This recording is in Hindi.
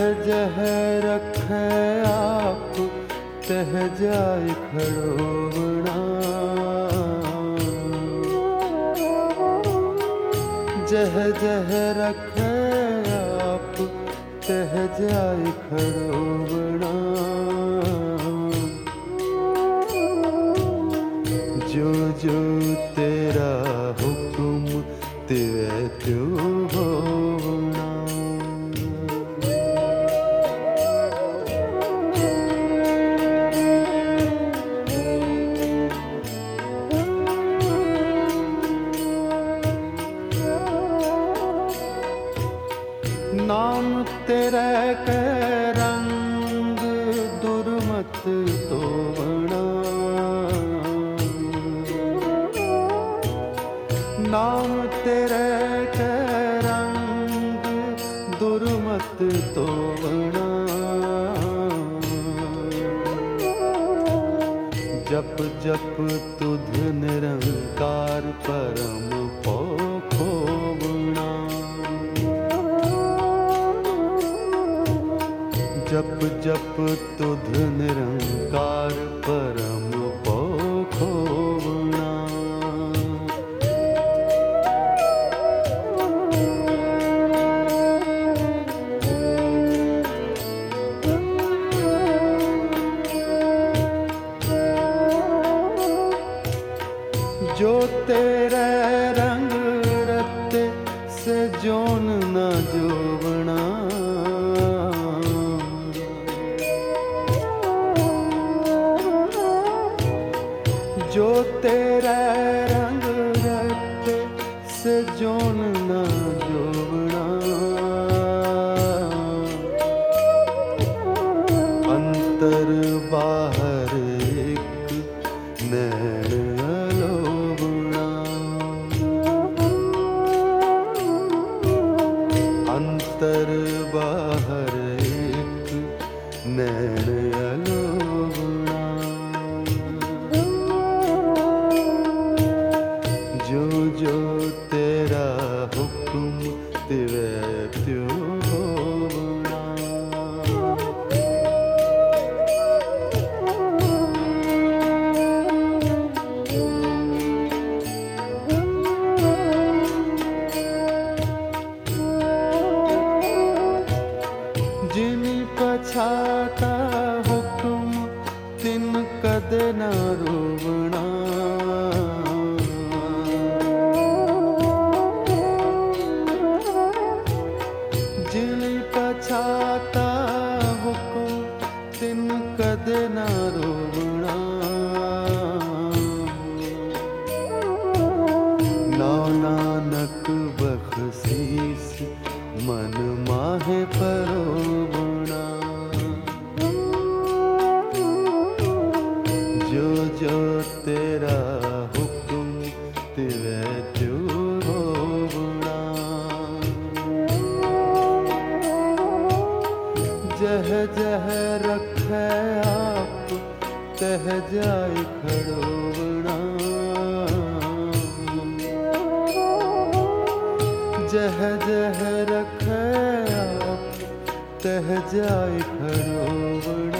जह रखे आप तह जाय खड़ोवना जह जह रखे आप तह जाय खड़ोवना जो जो नाम तेरे के रंग, दुर्मत तो बना। नाम तेरे के रंग, दुर्मत तो बना। जप जप तुध जप जप तुध निरंकार परम पोखोवना जो तेरे तेरे रंग रत्ते से जोन न जोबना अंतर बाहर एक नैन अलोबना अंतर बाहर एक नैन पछाता हुक्म तिन कदे न रोवना जिन पछाता हुक्म तिन कदे न रोवना नौ नानक बख्शीस, मन माहे परोबना जह जह रखे आप तह जाय खड़ोवना जह जह रखे आप तह जाय